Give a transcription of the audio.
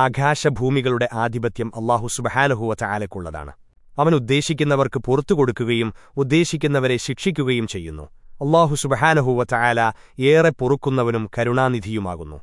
ആകാശഭൂമികളുടെ ആധിപത്യം അള്ളാഹു സുബഹാനഹുവ ചായാലക്കുള്ളതാണ് അവൻ ഉദ്ദേശിക്കുന്നവർക്ക് പുറത്തു കൊടുക്കുകയും ഉദ്ദേശിക്കുന്നവരെ ശിക്ഷിക്കുകയും ചെയ്യുന്നു. അള്ളാഹു സുബഹാനഹുവ ചായാല ഏറെ പൊറുക്കുന്നവനും കരുണാനിധിയുമാകുന്നു.